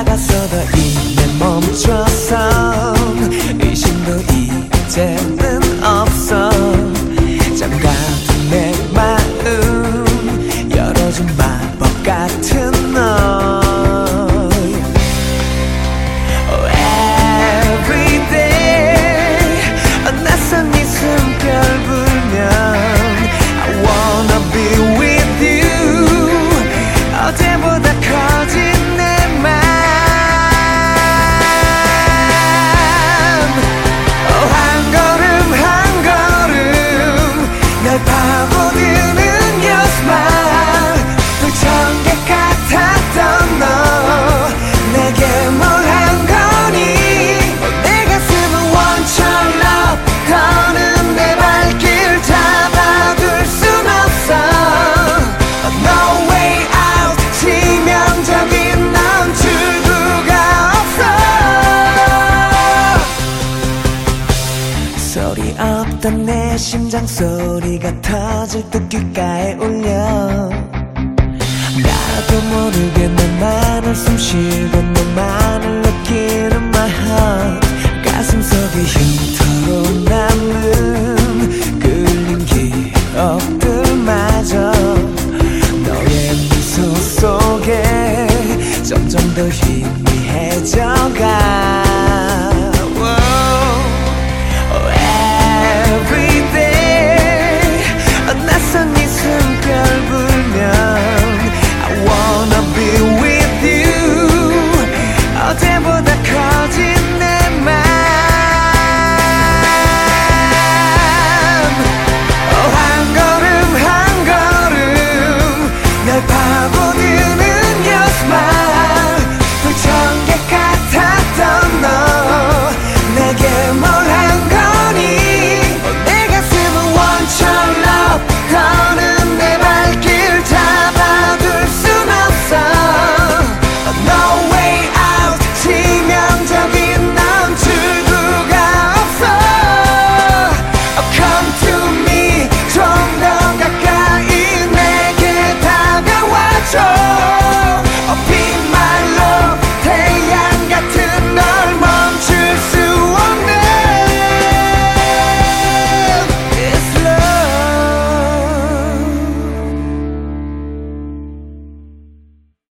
다가서도 이내 멈춰서. 소리 없던 내 심장 소리가 터질 듯 귓가에 울려. remember that